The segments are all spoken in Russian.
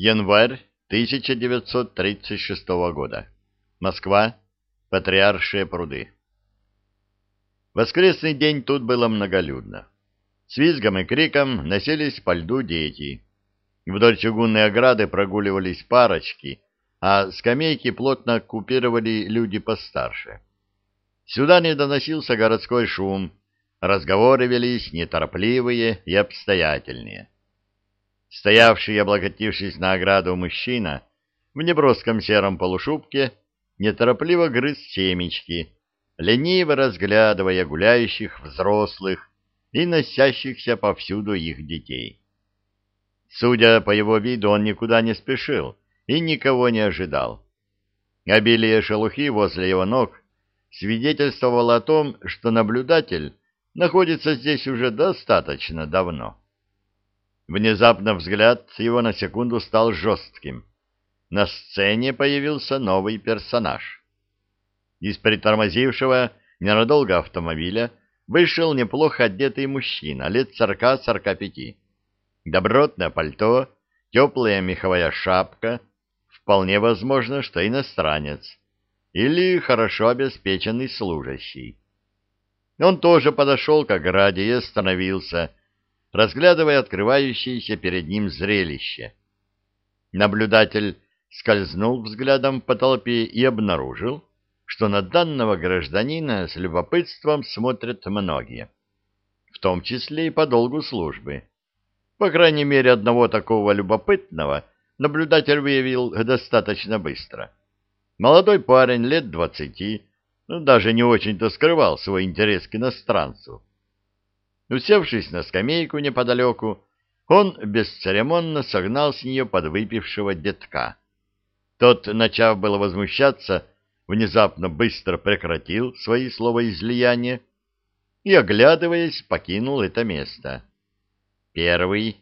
Январь 1936 года. Москва. Патриаршие пруды. Воскресный день тут было многолюдно. С визгом и криком носились по льду дети. Вдоль чугунной ограды прогуливались парочки, а скамейки плотно оккупировали люди постарше. Сюда не доносился городской шум, разговоры велись неторопливые и обстоятельные. Стоявший, облокотившись на ограду мужчина, в неброском сером полушубке, неторопливо грыз семечки, лениво разглядывая гуляющих взрослых и носящихся повсюду их детей. Судя по его виду, он никуда не спешил и никого не ожидал. Обилие шелухи возле его ног свидетельствовало о том, что наблюдатель находится здесь уже достаточно давно. Внезапно взгляд его на секунду стал жестким. На сцене появился новый персонаж. Из притормозившего ненадолго автомобиля вышел неплохо одетый мужчина, лет сорока-сорока пяти. Добротное пальто, теплая меховая шапка, вполне возможно, что иностранец или хорошо обеспеченный служащий. Он тоже подошел к ограде и остановился, разглядывая открывающееся перед ним зрелище. Наблюдатель скользнул взглядом по толпе и обнаружил, что на данного гражданина с любопытством смотрят многие, в том числе и по долгу службы. По крайней мере, одного такого любопытного наблюдатель выявил достаточно быстро. Молодой парень лет двадцати, ну, даже не очень-то скрывал свой интерес к иностранцу. Усевшись на скамейку неподалеку, он бесцеремонно согнал с нее подвыпившего детка. Тот, начав было возмущаться, внезапно быстро прекратил свои словоизлияния и, оглядываясь, покинул это место. Первый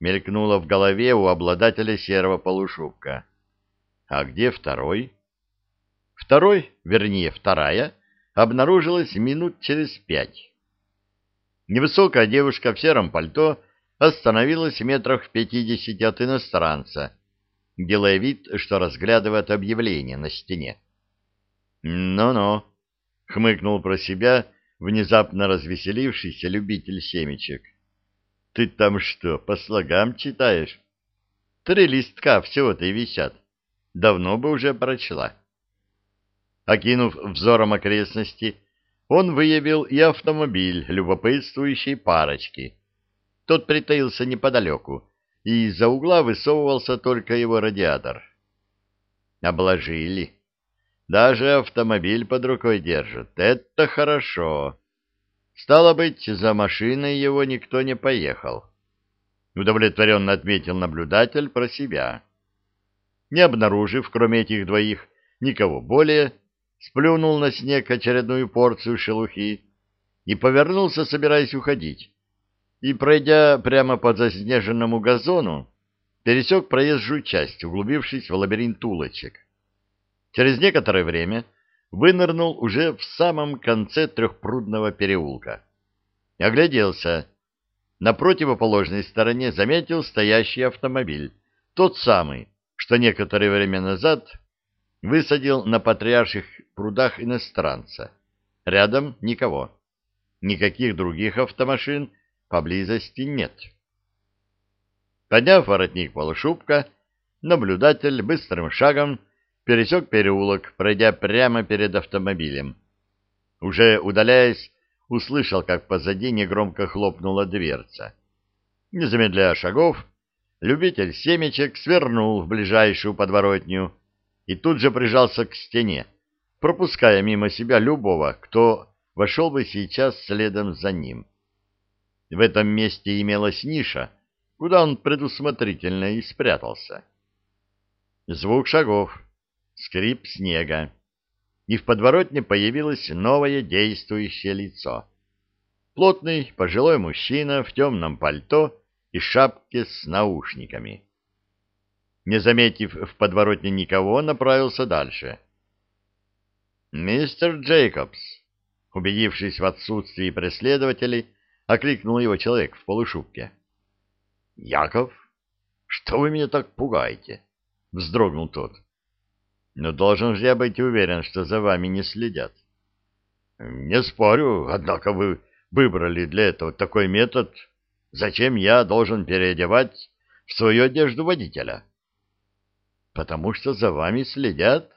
мелькнуло в голове у обладателя серого полушубка. А где второй? Второй, вернее, вторая, обнаружилась минут через пять. Невысокая девушка в сером пальто остановилась в метрах в пятидесяти от иностранца, делая вид, что разглядывает объявление на стене. «Ну-ну», — хмыкнул про себя внезапно развеселившийся любитель семечек. «Ты там что, по слогам читаешь? Три листка всего-то и висят. Давно бы уже прочла». Окинув взором окрестности, он выявил и автомобиль любопытствующей парочки. Тот притаился неподалеку, и из-за угла высовывался только его радиатор. «Обложили», даже автомобиль под рукой держит. Это хорошо. Стало быть, за машиной его никто не поехал. Удовлетворенно отметил наблюдатель про себя. Не обнаружив, кроме этих двоих, никого более, сплюнул на снег очередную порцию шелухи и повернулся, собираясь уходить. И, пройдя прямо по заснеженному газону, пересек проезжую часть, углубившись в лабиринт улочек. Через некоторое время вынырнул уже в самом конце трехпрудного переулка. Огляделся. На противоположной стороне заметил стоящий автомобиль, тот самый, что некоторое время назад высадил на патриарших прудах иностранца. Рядом никого. Никаких других автомашин поблизости нет. Подняв воротник полушубка, наблюдатель быстрым шагом пересек переулок, пройдя прямо перед автомобилем. Уже удаляясь, услышал, как позади негромко хлопнула дверца. Не замедляя шагов, любитель семечек свернул в ближайшую подворотню и тут же прижался к стене, пропуская мимо себя любого, кто вошел бы сейчас следом за ним. В этом месте имелась ниша, куда он предусмотрительно и спрятался. Звук шагов скрип снега, и в подворотне появилось новое действующее лицо. Плотный пожилой мужчина в темном пальто и шапке с наушниками. Не заметив в подворотне никого, направился дальше. «Мистер Джейкобс», убедившись в отсутствии преследователей, окликнул его человек в полушубке. «Яков?» Что вы меня так пугаете? — вздрогнул тот. — Но должен же я быть уверен, что за вами не следят. — Не спорю, однако вы выбрали для этого такой метод. Зачем я должен переодевать в свою одежду водителя? — Потому что за вами следят.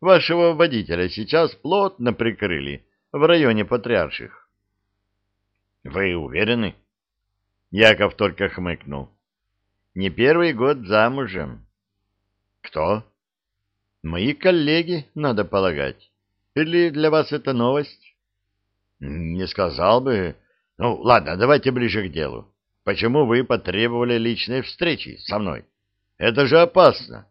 Вашего водителя сейчас плотно прикрыли в районе Патриарших. — Вы уверены? Яков только хмыкнул. — Не первый год замужем. Кто? Мои коллеги, надо полагать. Или для вас это новость? Не сказал бы. Ну, ладно, давайте ближе к делу. Почему вы потребовали личной встречи со мной? Это же опасно.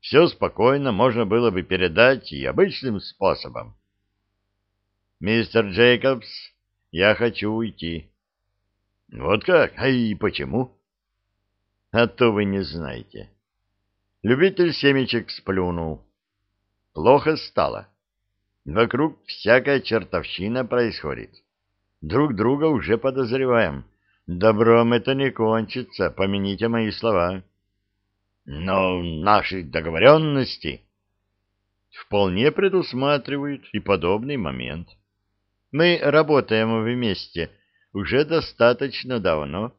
Все спокойно можно было бы передать и обычным способом. Мистер Джейкобс, я хочу уйти. Вот как? А и почему? А то вы не знаете. Любитель семечек сплюнул. Плохо стало. Вокруг всякая чертовщина происходит. Друг друга уже подозреваем. Добром это не кончится, помяните мои слова. Но наши договоренности вполне предусматривают и подобный момент. Мы работаем вместе уже достаточно давно,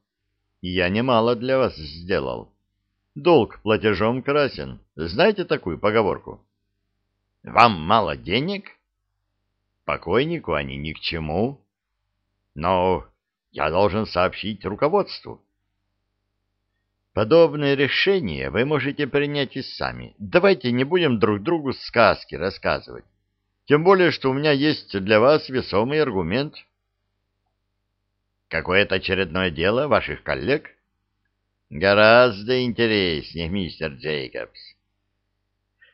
и я немало для вас сделал. Долг платежом красен. Знаете такую поговорку? Вам мало денег? Покойнику они ни к чему. Но я должен сообщить руководству. Подобное решение вы можете принять и сами. Давайте не будем друг другу сказки рассказывать. Тем более, что у меня есть для вас весомый аргумент. Какое-то очередное дело ваших коллег? Гораздо интереснее, мистер Джейкобс.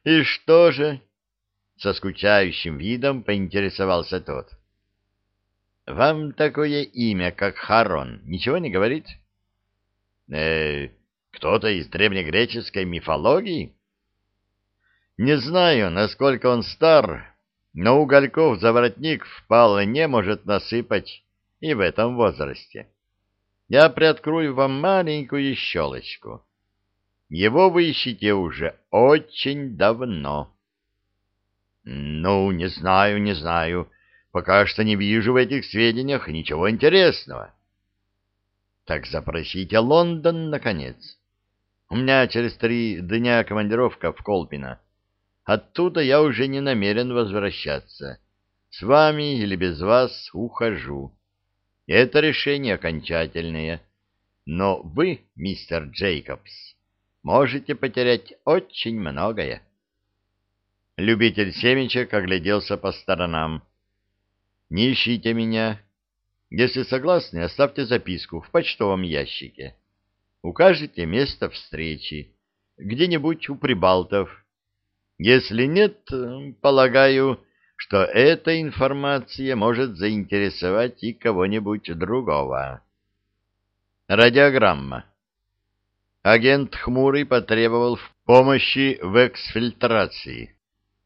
И что же? Со скучающим видом поинтересовался тот. Вам такое имя, как Харон, ничего не говорит? Э, кто-то из древнегреческой мифологии? Не знаю, насколько он стар, но угольков за воротник вполне может насыпать и в этом возрасте я приоткрою вам маленькую щелочку. Его вы ищете уже очень давно. Ну, не знаю, не знаю. Пока что не вижу в этих сведениях ничего интересного. Так запросите Лондон, наконец. У меня через три дня командировка в Колпино. Оттуда я уже не намерен возвращаться. С вами или без вас ухожу. Это решение окончательное. Но вы, мистер Джейкобс, можете потерять очень многое. Любитель семечек огляделся по сторонам. Не ищите меня. Если согласны, оставьте записку в почтовом ящике. Укажите место встречи. Где-нибудь у прибалтов. Если нет, полагаю, что эта информация может заинтересовать и кого-нибудь другого. Радиограмма. Агент Хмурый потребовал помощи в эксфильтрации.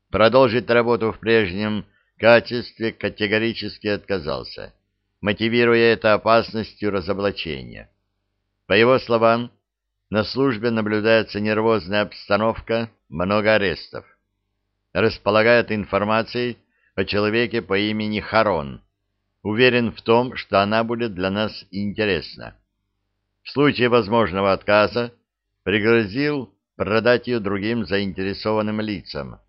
Продолжить работу в прежнем качестве категорически отказался, мотивируя это опасностью разоблачения. По его словам, на службе наблюдается нервозная обстановка, много арестов. Располагает информацией, о человеке по имени Харон. Уверен в том, что она будет для нас интересна. В случае возможного отказа пригрозил продать ее другим заинтересованным лицам.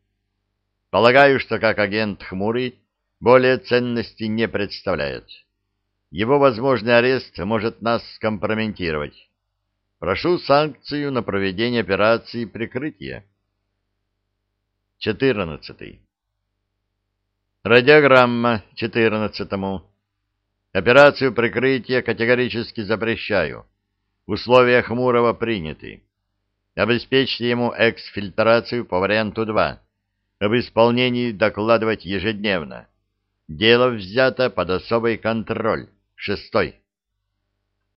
Полагаю, что как агент Хмурый более ценности не представляет. Его возможный арест может нас скомпрометировать. Прошу санкцию на проведение операции прикрытия. 14. Радиограмма 14. Операцию прикрытия категорически запрещаю. Условия Хмурого приняты. Обеспечьте ему эксфильтрацию по варианту 2. Об исполнении докладывать ежедневно. Дело взято под особый контроль. Шестой.